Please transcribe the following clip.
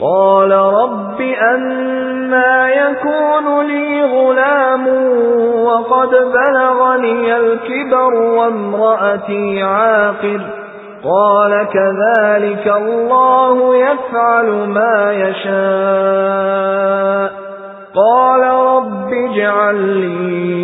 قَالَ رَبِّ أَنَّىٰ يَكُونُ لِي غُلَامٌ وَقَدْ بَلَغَنِيَ الْكِبَرُ وَامْرَأَتِي عَاقِرٌ. قَالَ كَذَٰلِكَ اللَّهُ يَفْعَلُ مَا يَشَاءُ. قَالَ رَبِّ اجْعَل لِّي